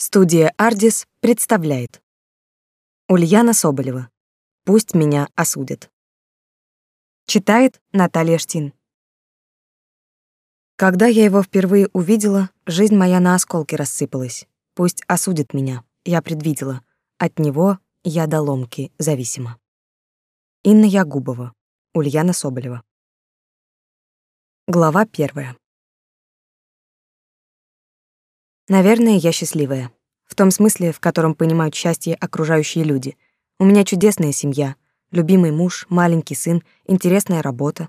Студия «Ардис» представляет Ульяна Соболева «Пусть меня осудят». Читает Наталья Штин. Когда я его впервые увидела, жизнь моя на осколки рассыпалась. Пусть осудит меня, я предвидела. От него я до ломки зависима. Инна Ягубова, Ульяна Соболева. Глава первая. Наверное, я счастливая. В том смысле, в котором понимают счастье окружающие люди. У меня чудесная семья, любимый муж, маленький сын, интересная работа.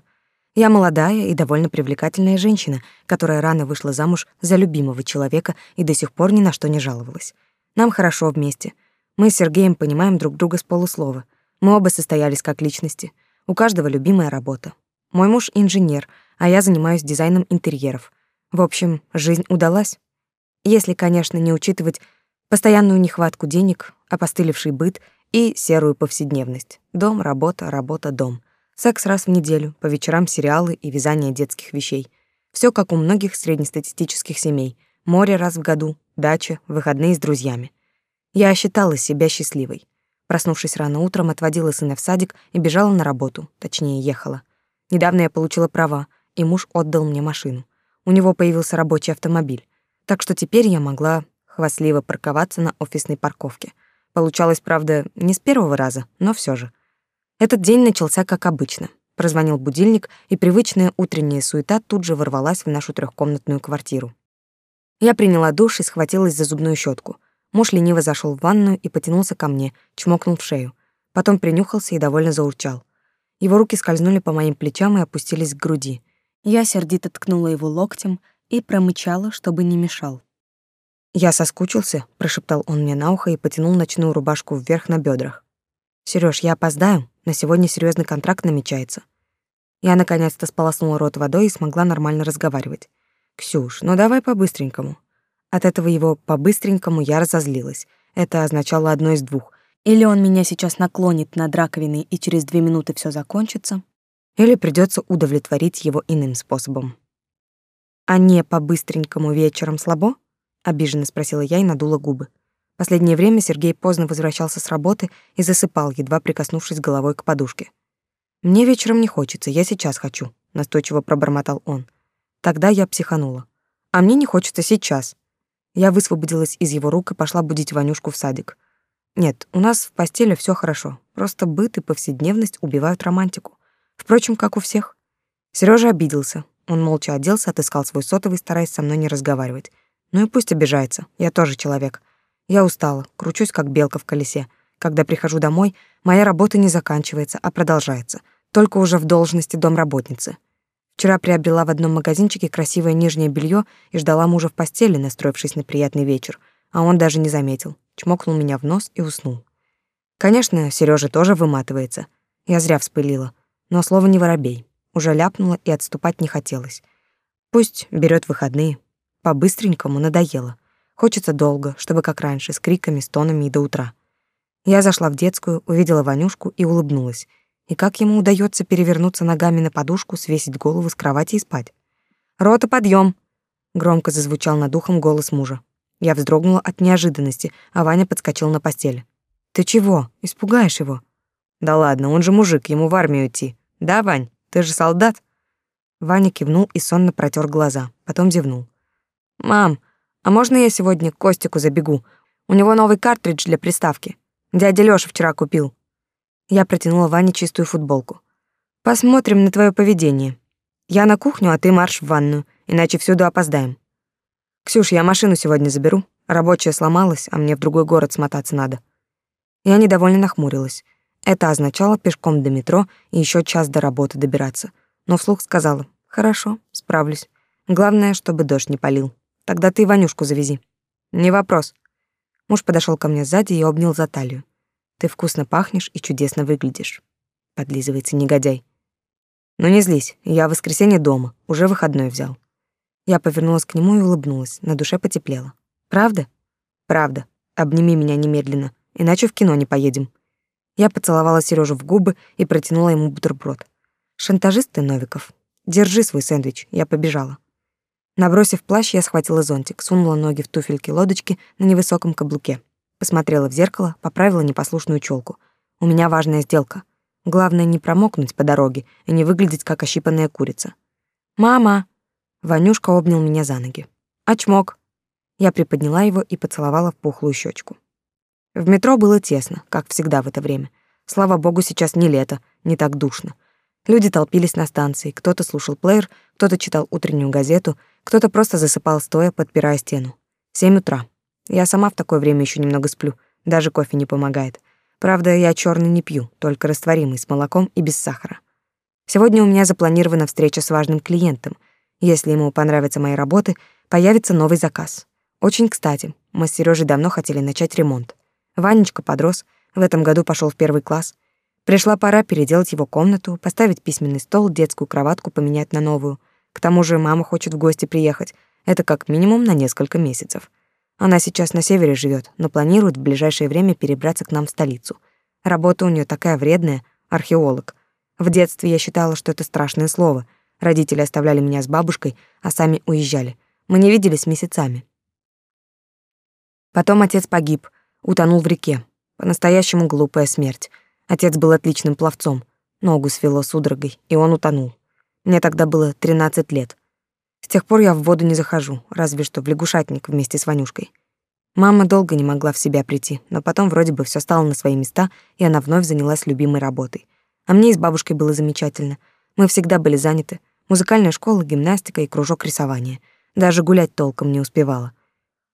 Я молодая и довольно привлекательная женщина, которая рано вышла замуж за любимого человека и до сих пор ни на что не жаловалась. Нам хорошо вместе. Мы с Сергеем понимаем друг друга с полуслова. Мы оба состоялись как личности. У каждого любимая работа. Мой муж инженер, а я занимаюсь дизайном интерьеров. В общем, жизнь удалась. Если, конечно, не учитывать постоянную нехватку денег, опостылевший быт и серую повседневность. Дом, работа, работа, дом. Секс раз в неделю, по вечерам сериалы и вязание детских вещей. Все как у многих среднестатистических семей. Море раз в году, дача, выходные с друзьями. Я считала себя счастливой. Проснувшись рано утром, отводила сына в садик и бежала на работу, точнее, ехала. Недавно я получила права, и муж отдал мне машину. У него появился рабочий автомобиль так что теперь я могла хвастливо парковаться на офисной парковке. Получалось, правда, не с первого раза, но все же. Этот день начался как обычно. Прозвонил будильник, и привычная утренняя суета тут же ворвалась в нашу трехкомнатную квартиру. Я приняла душ и схватилась за зубную щетку. Муж лениво зашел в ванную и потянулся ко мне, чмокнул в шею. Потом принюхался и довольно заурчал. Его руки скользнули по моим плечам и опустились к груди. Я сердито ткнула его локтем, и промычала, чтобы не мешал. «Я соскучился», — прошептал он мне на ухо и потянул ночную рубашку вверх на бедрах. «Серёж, я опоздаю, на сегодня серьезный контракт намечается». Я наконец-то сполоснула рот водой и смогла нормально разговаривать. «Ксюш, ну давай по-быстренькому». От этого его «по-быстренькому» я разозлилась. Это означало одно из двух. Или он меня сейчас наклонит над раковиной, и через две минуты все закончится, или придется удовлетворить его иным способом а не по-быстренькому вечером слабо?» — обиженно спросила я и надула губы. Последнее время Сергей поздно возвращался с работы и засыпал, едва прикоснувшись головой к подушке. «Мне вечером не хочется, я сейчас хочу», — настойчиво пробормотал он. Тогда я психанула. «А мне не хочется сейчас». Я высвободилась из его рук и пошла будить Ванюшку в садик. Нет, у нас в постели все хорошо, просто быт и повседневность убивают романтику. Впрочем, как у всех. Сережа обиделся, он молча оделся, отыскал свой сотовый, стараясь со мной не разговаривать. Ну и пусть обижается, я тоже человек. Я устала, кручусь как белка в колесе. Когда прихожу домой, моя работа не заканчивается, а продолжается, только уже в должности домработницы. Вчера приобрела в одном магазинчике красивое нижнее белье и ждала мужа в постели, настроившись на приятный вечер, а он даже не заметил, чмокнул меня в нос и уснул. Конечно, Сережа тоже выматывается. Я зря вспылила, но слово не воробей. Уже ляпнула и отступать не хотелось. Пусть берет выходные. По-быстренькому надоело. Хочется долго, чтобы как раньше, с криками, стонами и до утра. Я зашла в детскую, увидела Ванюшку и улыбнулась. И как ему удается перевернуться ногами на подушку, свесить голову с кровати и спать? «Рота, подъем! Громко зазвучал над ухом голос мужа. Я вздрогнула от неожиданности, а Ваня подскочил на постели. «Ты чего? Испугаешь его?» «Да ладно, он же мужик, ему в армию идти. Да, Вань?» Ты же солдат?» Ваня кивнул и сонно протер глаза, потом зевнул. «Мам, а можно я сегодня к Костику забегу? У него новый картридж для приставки. Дядя Лёша вчера купил». Я протянула Ване чистую футболку. «Посмотрим на твое поведение. Я на кухню, а ты марш в ванную, иначе всюду опоздаем». «Ксюш, я машину сегодня заберу. Рабочая сломалась, а мне в другой город смотаться надо». Я недовольно нахмурилась. Это означало пешком до метро и еще час до работы добираться. Но вслух сказала, «Хорошо, справлюсь. Главное, чтобы дождь не полил. Тогда ты Ванюшку завези». «Не вопрос». Муж подошел ко мне сзади и обнял за талию. «Ты вкусно пахнешь и чудесно выглядишь», — подлизывается негодяй. «Ну не злись, я в воскресенье дома, уже выходной взял». Я повернулась к нему и улыбнулась, на душе потеплело. «Правда?» «Правда. Обними меня немедленно, иначе в кино не поедем». Я поцеловала Сережу в губы и протянула ему бутерброд. «Шантажист ты, Новиков. Держи свой сэндвич, я побежала». Набросив плащ, я схватила зонтик, сунула ноги в туфельки лодочки на невысоком каблуке. Посмотрела в зеркало, поправила непослушную челку. У меня важная сделка. Главное не промокнуть по дороге и не выглядеть как ощипанная курица. «Мама!» Ванюшка обнял меня за ноги. «Очмок!» Я приподняла его и поцеловала в пухлую щечку. В метро было тесно, как всегда в это время. Слава богу, сейчас не лето, не так душно. Люди толпились на станции, кто-то слушал плеер, кто-то читал утреннюю газету, кто-то просто засыпал стоя, подпирая стену. Семь утра. Я сама в такое время еще немного сплю, даже кофе не помогает. Правда, я черный не пью, только растворимый с молоком и без сахара. Сегодня у меня запланирована встреча с важным клиентом. Если ему понравятся мои работы, появится новый заказ. Очень кстати, мы с Сережей давно хотели начать ремонт. Ванечка подрос, в этом году пошел в первый класс. Пришла пора переделать его комнату, поставить письменный стол, детскую кроватку поменять на новую. К тому же мама хочет в гости приехать. Это как минимум на несколько месяцев. Она сейчас на севере живет, но планирует в ближайшее время перебраться к нам в столицу. Работа у нее такая вредная — археолог. В детстве я считала, что это страшное слово. Родители оставляли меня с бабушкой, а сами уезжали. Мы не виделись месяцами. Потом отец погиб — Утонул в реке. По-настоящему глупая смерть. Отец был отличным пловцом. Ногу свело судорогой, и он утонул. Мне тогда было 13 лет. С тех пор я в воду не захожу, разве что в лягушатник вместе с Ванюшкой. Мама долго не могла в себя прийти, но потом вроде бы все стало на свои места, и она вновь занялась любимой работой. А мне и с бабушкой было замечательно. Мы всегда были заняты. Музыкальная школа, гимнастика и кружок рисования. Даже гулять толком не успевала.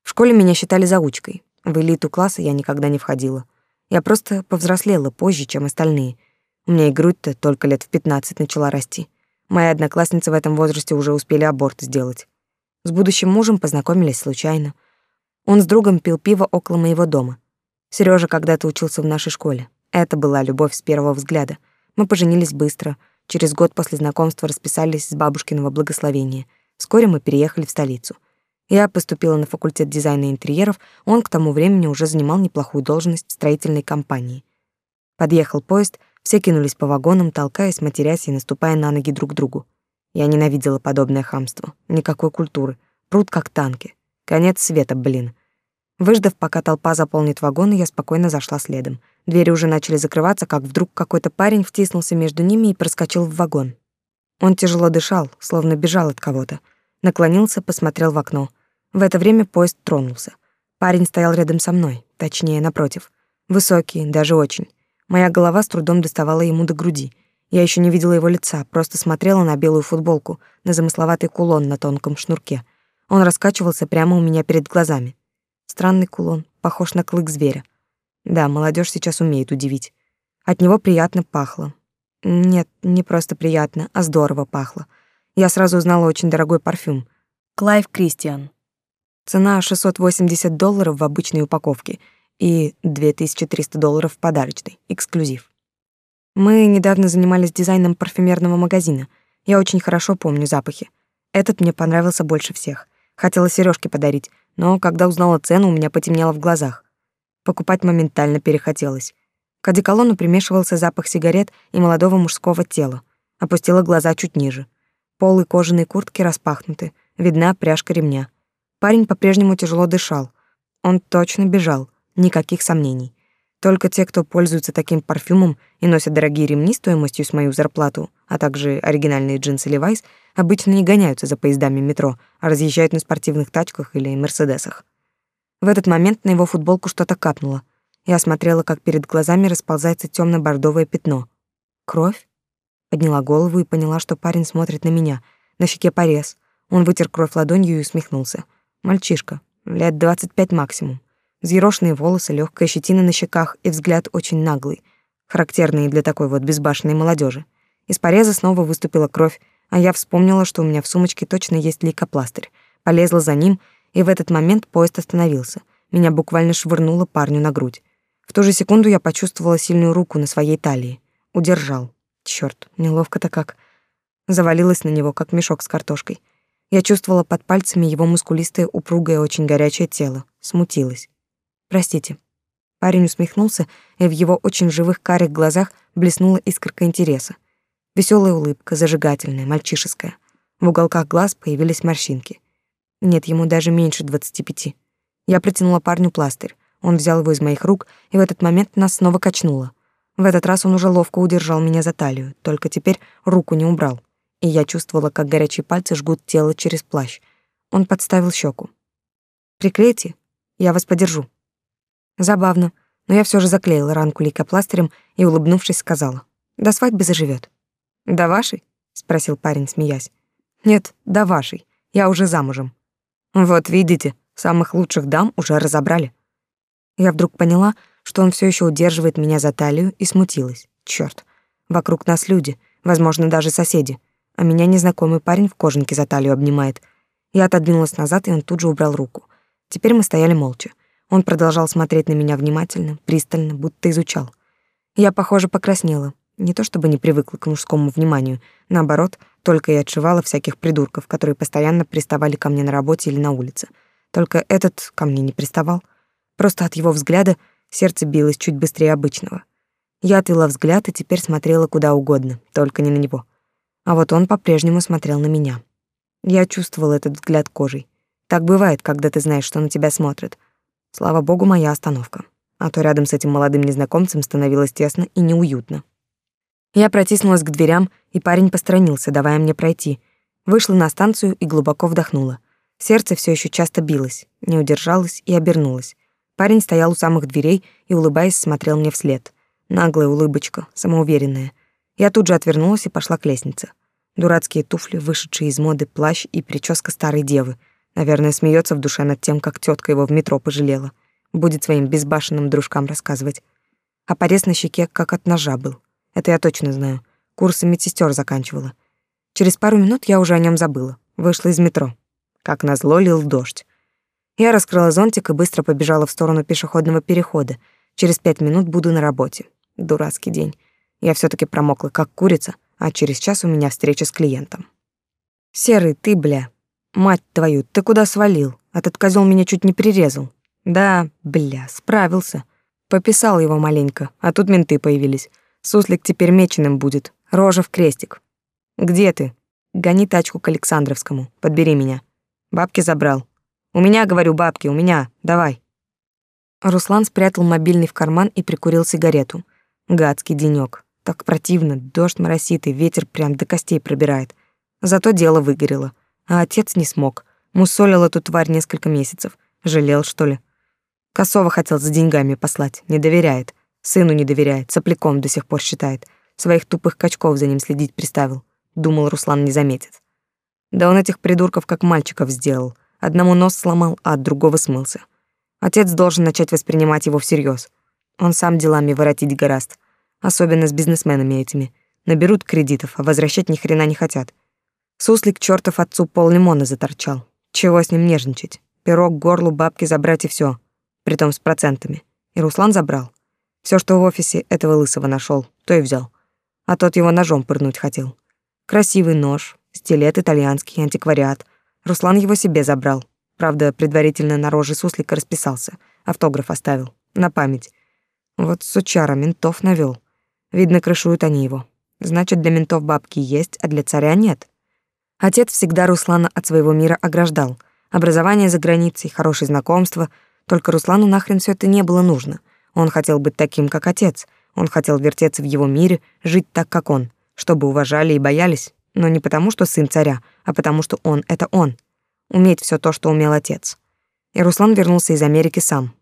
В школе меня считали заучкой. В элиту класса я никогда не входила. Я просто повзрослела позже, чем остальные. У меня и грудь-то только лет в 15 начала расти. Мои одноклассницы в этом возрасте уже успели аборт сделать. С будущим мужем познакомились случайно. Он с другом пил пиво около моего дома. Сережа когда-то учился в нашей школе. Это была любовь с первого взгляда. Мы поженились быстро. Через год после знакомства расписались с бабушкиного благословения. Вскоре мы переехали в столицу. Я поступила на факультет дизайна интерьеров, он к тому времени уже занимал неплохую должность в строительной компании. Подъехал поезд, все кинулись по вагонам, толкаясь, матерясь и наступая на ноги друг другу. Я ненавидела подобное хамство. Никакой культуры. Пруд как танки. Конец света, блин. Выждав, пока толпа заполнит вагоны, я спокойно зашла следом. Двери уже начали закрываться, как вдруг какой-то парень втиснулся между ними и проскочил в вагон. Он тяжело дышал, словно бежал от кого-то. Наклонился, посмотрел в окно. В это время поезд тронулся. Парень стоял рядом со мной, точнее, напротив. Высокий, даже очень. Моя голова с трудом доставала ему до груди. Я еще не видела его лица, просто смотрела на белую футболку, на замысловатый кулон на тонком шнурке. Он раскачивался прямо у меня перед глазами. Странный кулон, похож на клык зверя. Да, молодежь сейчас умеет удивить. От него приятно пахло. Нет, не просто приятно, а здорово пахло. Я сразу узнала очень дорогой парфюм. Clive Christian. Цена 680 долларов в обычной упаковке и 2300 долларов в подарочной, эксклюзив. Мы недавно занимались дизайном парфюмерного магазина. Я очень хорошо помню запахи. Этот мне понравился больше всех. Хотела сережки подарить, но когда узнала цену, у меня потемнело в глазах. Покупать моментально перехотелось. К одеколону примешивался запах сигарет и молодого мужского тела. Опустила глаза чуть ниже. Полы кожаной куртки распахнуты, видна пряжка ремня. Парень по-прежнему тяжело дышал. Он точно бежал, никаких сомнений. Только те, кто пользуется таким парфюмом и носят дорогие ремни стоимостью с мою зарплату, а также оригинальные джинсы Levi's, обычно не гоняются за поездами метро, а разъезжают на спортивных тачках или мерседесах. В этот момент на его футболку что-то капнуло. Я смотрела, как перед глазами расползается темно бордовое пятно. Кровь? Подняла голову и поняла, что парень смотрит на меня. На щеке порез. Он вытер кровь ладонью и усмехнулся. Мальчишка, лет двадцать пять максимум. Взъерошенные волосы, легкая щетина на щеках и взгляд очень наглый, характерный для такой вот безбашенной молодежи. Из пореза снова выступила кровь, а я вспомнила, что у меня в сумочке точно есть лейкопластырь. Полезла за ним, и в этот момент поезд остановился. Меня буквально швырнуло парню на грудь. В ту же секунду я почувствовала сильную руку на своей талии. Удержал. Чёрт, неловко-то как. Завалилась на него, как мешок с картошкой. Я чувствовала под пальцами его мускулистое, упругое, очень горячее тело. Смутилась. «Простите». Парень усмехнулся, и в его очень живых карих глазах блеснула искорка интереса. Веселая улыбка, зажигательная, мальчишеская. В уголках глаз появились морщинки. Нет, ему даже меньше двадцати пяти. Я протянула парню пластырь. Он взял его из моих рук, и в этот момент нас снова качнуло. В этот раз он уже ловко удержал меня за талию, только теперь руку не убрал. И я чувствовала, как горячие пальцы жгут тело через плащ. Он подставил щеку. «Приклейте, я вас подержу». Забавно, но я все же заклеила ранку лейкопластырем и, улыбнувшись, сказала. «До свадьбы заживет. «До вашей?» — спросил парень, смеясь. «Нет, до вашей. Я уже замужем». «Вот видите, самых лучших дам уже разобрали». Я вдруг поняла, что он все еще удерживает меня за талию и смутилась. Черт, вокруг нас люди, возможно, даже соседи, а меня незнакомый парень в кожанке за талию обнимает. Я отодвинулась назад, и он тут же убрал руку. Теперь мы стояли молча. Он продолжал смотреть на меня внимательно, пристально, будто изучал. Я, похоже, покраснела. Не то чтобы не привыкла к мужскому вниманию, наоборот, только и отшивала всяких придурков, которые постоянно приставали ко мне на работе или на улице. Только этот ко мне не приставал. Просто от его взгляда сердце билось чуть быстрее обычного. Я отвела взгляд и теперь смотрела куда угодно, только не на него. А вот он по-прежнему смотрел на меня. Я чувствовала этот взгляд кожей. Так бывает, когда ты знаешь, что на тебя смотрят. Слава богу, моя остановка. А то рядом с этим молодым незнакомцем становилось тесно и неуютно. Я протиснулась к дверям, и парень посторонился, давая мне пройти. Вышла на станцию и глубоко вдохнула. Сердце все еще часто билось, не удержалось и обернулось. Парень стоял у самых дверей и, улыбаясь, смотрел мне вслед. Наглая улыбочка, самоуверенная. Я тут же отвернулась и пошла к лестнице. Дурацкие туфли, вышедшие из моды плащ и прическа старой девы — Наверное, смеется в душе над тем, как тетка его в метро пожалела. Будет своим безбашенным дружкам рассказывать. А порез на щеке как от ножа был. Это я точно знаю. Курсы медсестер заканчивала. Через пару минут я уже о нем забыла. Вышла из метро. Как назло лил дождь. Я раскрыла зонтик и быстро побежала в сторону пешеходного перехода. Через пять минут буду на работе. Дурацкий день. Я все таки промокла, как курица, а через час у меня встреча с клиентом. «Серый, ты, бля, Мать твою, ты куда свалил? Этот козел меня чуть не прирезал. Да, бля, справился. Пописал его маленько, а тут менты появились. Суслик теперь меченым будет, рожа в крестик. Где ты? Гони тачку к Александровскому, подбери меня. Бабки забрал. У меня, говорю, бабки, у меня, давай. Руслан спрятал мобильный в карман и прикурил сигарету. Гадский денёк. Так противно, дождь моросит и ветер прям до костей пробирает. Зато дело выгорело. А отец не смог. Мусолил эту тварь несколько месяцев. Жалел, что ли? Косова хотел за деньгами послать. Не доверяет. Сыну не доверяет. Сопляком до сих пор считает. Своих тупых качков за ним следить приставил. Думал, Руслан не заметит. Да он этих придурков как мальчиков сделал. Одному нос сломал, а от другого смылся. Отец должен начать воспринимать его всерьез. Он сам делами воротить гораст. Особенно с бизнесменами этими. Наберут кредитов, а возвращать ни хрена не хотят. Суслик чертов отцу пол лимона заторчал. Чего с ним нежничать? Пирог горлу бабки забрать и все, Притом с процентами. И Руслан забрал. Все, что в офисе этого лысого нашел, то и взял. А тот его ножом пырнуть хотел. Красивый нож, стилет итальянский, антиквариат. Руслан его себе забрал. Правда, предварительно на роже суслика расписался. Автограф оставил. На память. Вот сучара ментов навел. Видно, крышуют они его. Значит, для ментов бабки есть, а для царя нет. Отец всегда Руслана от своего мира ограждал. Образование за границей, хорошие знакомства. Только Руслану нахрен все это не было нужно. Он хотел быть таким, как отец. Он хотел вертеться в его мире, жить так, как он. Чтобы уважали и боялись. Но не потому, что сын царя, а потому, что он — это он. Уметь все то, что умел отец. И Руслан вернулся из Америки сам.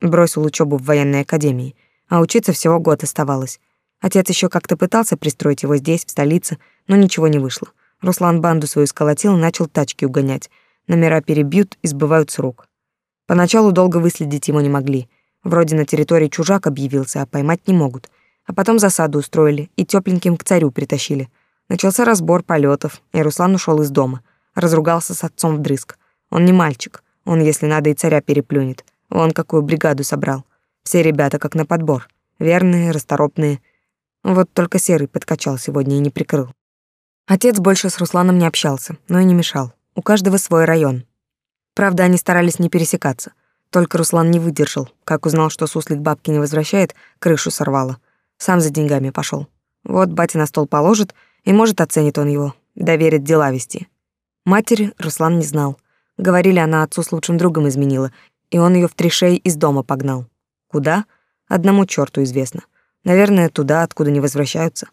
Бросил учебу в военной академии. А учиться всего год оставалось. Отец еще как-то пытался пристроить его здесь, в столице, но ничего не вышло. Руслан банду свою сколотил и начал тачки угонять. Номера перебьют и сбывают с рук. Поначалу долго выследить его не могли. Вроде на территории чужак объявился, а поймать не могут. А потом засаду устроили и тепленьким к царю притащили. Начался разбор полетов, и Руслан ушел из дома. Разругался с отцом вдрызг. Он не мальчик. Он, если надо, и царя переплюнет. Он какую бригаду собрал. Все ребята как на подбор. Верные, расторопные. Вот только Серый подкачал сегодня и не прикрыл. Отец больше с Русланом не общался, но и не мешал. У каждого свой район. Правда, они старались не пересекаться. Только Руслан не выдержал. Как узнал, что суслик бабки не возвращает, крышу сорвало. Сам за деньгами пошел. Вот батя на стол положит, и, может, оценит он его, доверит дела вести. Матери Руслан не знал. Говорили, она отцу с лучшим другом изменила, и он ее в три шеи из дома погнал. Куда? Одному черту известно. Наверное, туда, откуда не возвращаются.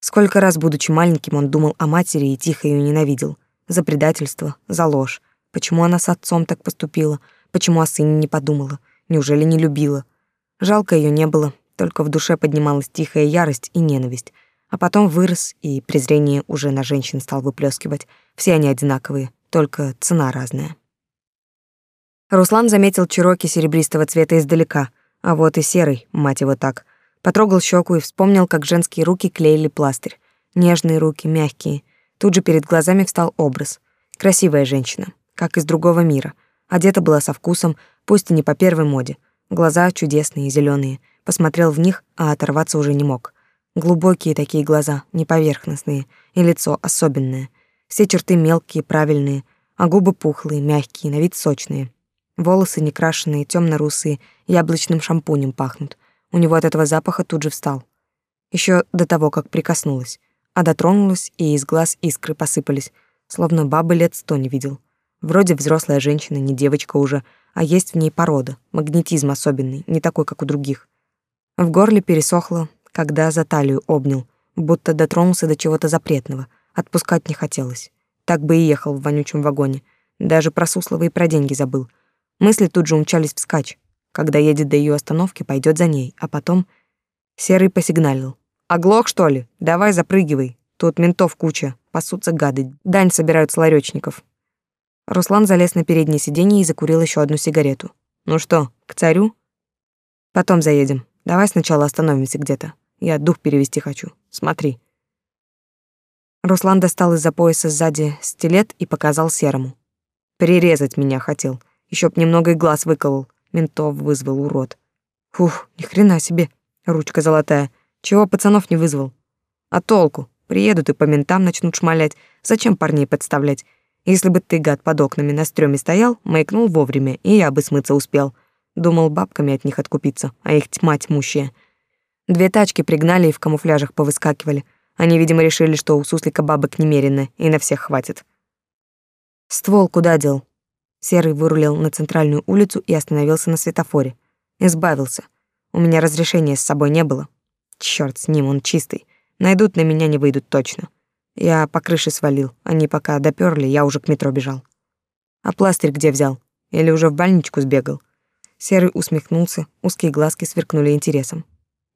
Сколько раз, будучи маленьким, он думал о матери и тихо ее ненавидел. За предательство, за ложь. Почему она с отцом так поступила? Почему о сыне не подумала? Неужели не любила? Жалко ее не было, только в душе поднималась тихая ярость и ненависть. А потом вырос, и презрение уже на женщин стал выплескивать. Все они одинаковые, только цена разная. Руслан заметил чероки серебристого цвета издалека, а вот и серый, мать его так. Потрогал щеку и вспомнил, как женские руки клеили пластырь. Нежные руки, мягкие. Тут же перед глазами встал образ. Красивая женщина, как из другого мира. Одета была со вкусом, пусть и не по первой моде. Глаза чудесные, зеленые. Посмотрел в них, а оторваться уже не мог. Глубокие такие глаза, не поверхностные, и лицо особенное. Все черты мелкие, правильные, а губы пухлые, мягкие, на вид сочные. Волосы некрашенные, темно-русые, яблочным шампунем пахнут. У него от этого запаха тут же встал. Еще до того, как прикоснулась. А дотронулась, и из глаз искры посыпались, словно бабы лет сто не видел. Вроде взрослая женщина, не девочка уже, а есть в ней порода, магнетизм особенный, не такой, как у других. В горле пересохло, когда за талию обнял, будто дотронулся до чего-то запретного, отпускать не хотелось. Так бы и ехал в вонючем вагоне. Даже про Суслова и про деньги забыл. Мысли тут же умчались вскачь. Когда едет до ее остановки, пойдет за ней, а потом... Серый посигналил. «Оглох, что ли? Давай запрыгивай. Тут ментов куча, пасутся гады, дань собирают с ларёчников». Руслан залез на переднее сиденье и закурил еще одну сигарету. «Ну что, к царю?» «Потом заедем. Давай сначала остановимся где-то. Я дух перевести хочу. Смотри». Руслан достал из-за пояса сзади стилет и показал Серому. «Прирезать меня хотел. Еще б немного и глаз выколол. Ментов вызвал, урод. Фух, ни хрена себе. Ручка золотая. Чего пацанов не вызвал? А толку? Приедут и по ментам начнут шмалять. Зачем парней подставлять? Если бы ты, гад, под окнами на стрёме стоял, маякнул вовремя, и я бы смыться успел. Думал бабками от них откупиться, а их тьма тьмущая. Две тачки пригнали и в камуфляжах повыскакивали. Они, видимо, решили, что у суслика бабок немерено, и на всех хватит. Ствол куда дел? Серый вырулил на центральную улицу и остановился на светофоре. Избавился. У меня разрешения с собой не было. Чёрт с ним, он чистый. Найдут на меня, не выйдут точно. Я по крыше свалил. Они пока допёрли, я уже к метро бежал. А пластырь где взял? Или уже в больничку сбегал? Серый усмехнулся, узкие глазки сверкнули интересом.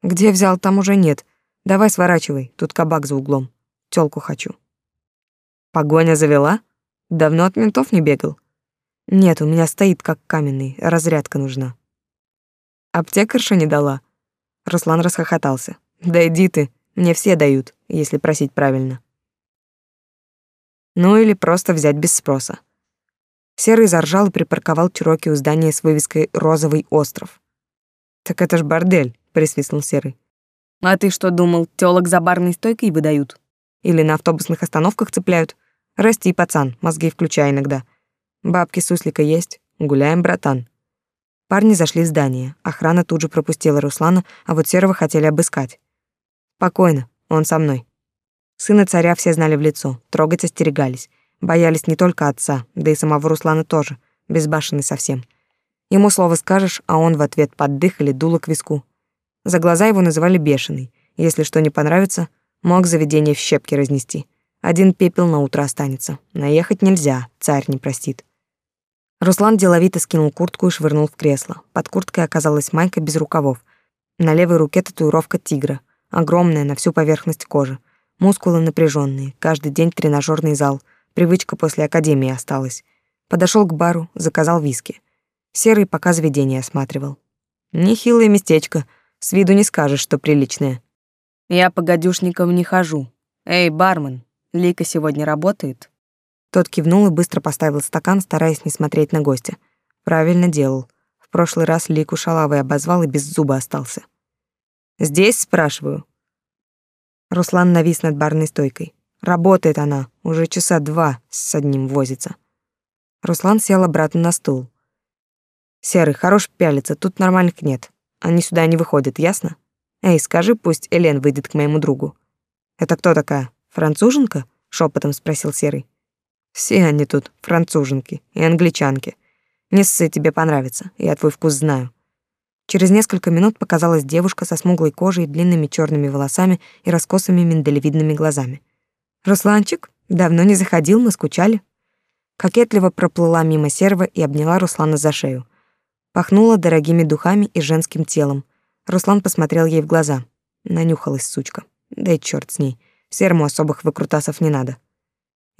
Где взял, там уже нет. Давай сворачивай, тут кабак за углом. Тёлку хочу. Погоня завела? Давно от ментов не бегал? Нет, у меня стоит как каменный, разрядка нужна. Аптекарша не дала. Руслан расхохотался. Да иди ты, мне все дают, если просить правильно. Ну или просто взять без спроса. Серый заржал и припарковал Чироки у здания с вывеской «Розовый остров». «Так это ж бордель», — присвистнул Серый. «А ты что думал, тёлок за барной стойкой выдают? Или на автобусных остановках цепляют? Расти, пацан, мозги включай иногда. Бабки суслика есть? Гуляем, братан. Парни зашли в здание. Охрана тут же пропустила Руслана, а вот Серого хотели обыскать. Спокойно, он со мной. Сына царя все знали в лицо, трогать остерегались. Боялись не только отца, да и самого Руслана тоже, безбашенный совсем. Ему слово скажешь, а он в ответ поддых или дуло к виску. За глаза его называли бешеный. Если что не понравится, мог заведение в щепки разнести. Один пепел на утро останется. Наехать нельзя, царь не простит. Руслан деловито скинул куртку и швырнул в кресло. Под курткой оказалась майка без рукавов. На левой руке татуировка тигра, огромная на всю поверхность кожи. Мускулы напряженные, каждый день тренажерный зал. Привычка после академии осталась. Подошел к бару, заказал виски. Серый пока заведение осматривал. Нехилое местечко, с виду не скажешь, что приличное. Я по гадюшникам не хожу. Эй, бармен, Лика сегодня работает? Тот кивнул и быстро поставил стакан, стараясь не смотреть на гостя. Правильно делал. В прошлый раз Лику шалавой обозвал и без зуба остался. «Здесь?» — спрашиваю. Руслан навис над барной стойкой. Работает она, уже часа два с одним возится. Руслан сел обратно на стул. Серый, хорош пялиться, тут нормальных нет. Они сюда не выходят, ясно? Эй, скажи, пусть Элен выйдет к моему другу. Это кто такая? Француженка? Шепотом спросил Серый. Все они тут француженки и англичанки. Не ссы, тебе понравится, я твой вкус знаю. Через несколько минут показалась девушка со смуглой кожей, длинными черными волосами и раскосыми миндалевидными глазами. «Русланчик, давно не заходил, мы скучали». Кокетливо проплыла мимо серва и обняла Руслана за шею. Пахнула дорогими духами и женским телом. Руслан посмотрел ей в глаза. Нанюхалась сучка. Да и чёрт с ней. Серому особых выкрутасов не надо.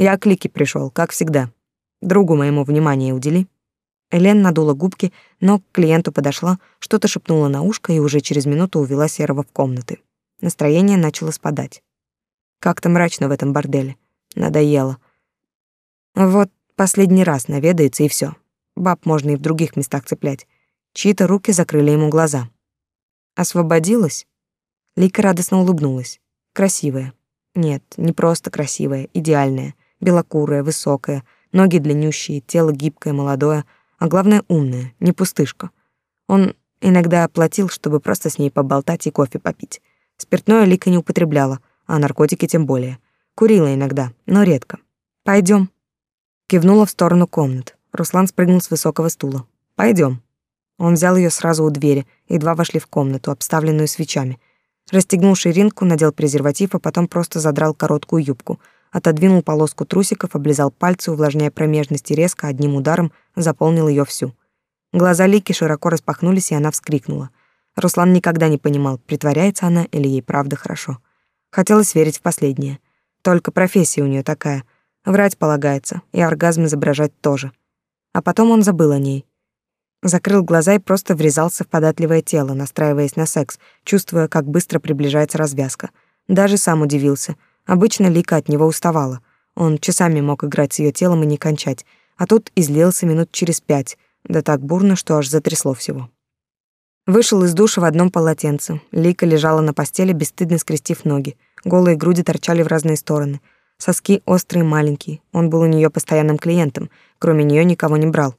Я к Лике пришёл, как всегда. Другу моему внимание удели. Элен надула губки, но к клиенту подошла, что-то шепнула на ушко и уже через минуту увела Серого в комнаты. Настроение начало спадать. Как-то мрачно в этом борделе. Надоело. Вот последний раз наведается и всё. Баб можно и в других местах цеплять. Чьи-то руки закрыли ему глаза. Освободилась? Лика радостно улыбнулась. Красивая. Нет, не просто красивая, идеальная. Белокурая, высокая, ноги длиннющие, тело гибкое, молодое, а главное умная, не пустышка. Он иногда оплатил, чтобы просто с ней поболтать и кофе попить. Спиртное Лика не употребляла, а наркотики тем более. Курила иногда, но редко. Пойдем. Кивнула в сторону комнат. Руслан спрыгнул с высокого стула. Пойдем. Он взял ее сразу у двери, и два вошли в комнату, обставленную свечами. Расстегнул ширинку, надел презерватив, а потом просто задрал короткую юбку, отодвинул полоску трусиков, облизал пальцы, увлажняя промежность и резко одним ударом заполнил ее всю. Глаза Лики широко распахнулись, и она вскрикнула. Руслан никогда не понимал, притворяется она или ей правда хорошо. Хотелось верить в последнее. Только профессия у нее такая. Врать полагается, и оргазм изображать тоже. А потом он забыл о ней. Закрыл глаза и просто врезался в податливое тело, настраиваясь на секс, чувствуя, как быстро приближается развязка. Даже сам удивился. Обычно Лика от него уставала. Он часами мог играть с ее телом и не кончать, а тут излился минут через пять, да так бурно, что аж затрясло всего. Вышел из душа в одном полотенце. Лика лежала на постели, бесстыдно скрестив ноги. Голые груди торчали в разные стороны. Соски острые, маленькие. Он был у нее постоянным клиентом, кроме нее никого не брал.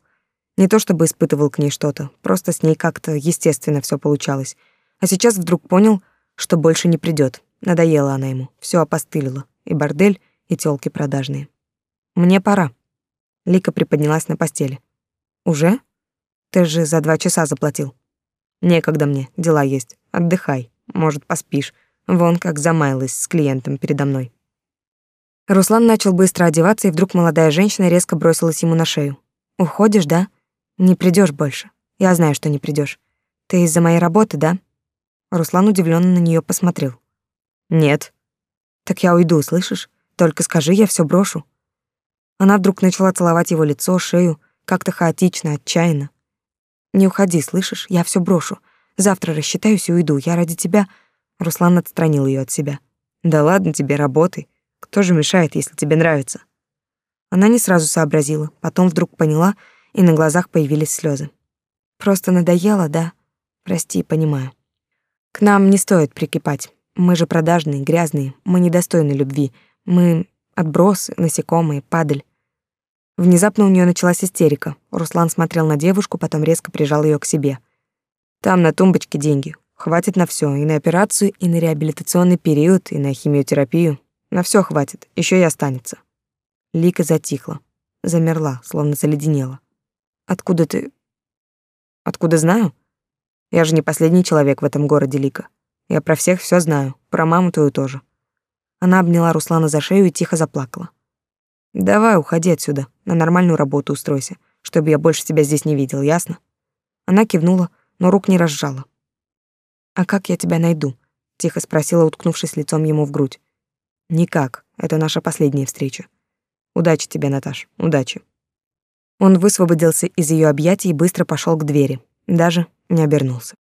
Не то чтобы испытывал к ней что-то, просто с ней как-то естественно все получалось. А сейчас вдруг понял, что больше не придет. Надоела она ему, все опостылило. И бордель, и тёлки продажные. Мне пора. Лика приподнялась на постели. Уже? Ты же за два часа заплатил. Некогда мне, дела есть. Отдыхай. Может, поспишь. Вон как замаялась с клиентом передо мной. Руслан начал быстро одеваться, и вдруг молодая женщина резко бросилась ему на шею. «Уходишь, да? Не придешь больше. Я знаю, что не придешь. Ты из-за моей работы, да?» Руслан удивленно на нее посмотрел. «Нет». «Так я уйду, слышишь? Только скажи, я все брошу». Она вдруг начала целовать его лицо, шею, как-то хаотично, отчаянно. «Не уходи, слышишь? Я все брошу. Завтра рассчитаюсь и уйду. Я ради тебя...» Руслан отстранил ее от себя. «Да ладно тебе, работай. Кто же мешает, если тебе нравится? Она не сразу сообразила, потом вдруг поняла, и на глазах появились слезы. Просто надоело, да? Прости, понимаю. К нам не стоит прикипать. Мы же продажные, грязные, мы недостойны любви. Мы отбросы, насекомые, падаль. Внезапно у нее началась истерика. Руслан смотрел на девушку, потом резко прижал ее к себе. Там на тумбочке деньги. Хватит на все, и на операцию, и на реабилитационный период, и на химиотерапию. На все хватит, еще и останется. Лика затихла, замерла, словно заледенела. Откуда ты? Откуда знаю? Я же не последний человек в этом городе, Лика. Я про всех все знаю, про маму твою тоже. Она обняла Руслана за шею и тихо заплакала. Давай, уходи отсюда, на нормальную работу устройся, чтобы я больше тебя здесь не видел, ясно? Она кивнула, но рук не разжала. А как я тебя найду? тихо спросила, уткнувшись лицом ему в грудь. Никак. Это наша последняя встреча. Удачи тебе, Наташ. Удачи. Он высвободился из ее объятий и быстро пошел к двери, даже не обернулся.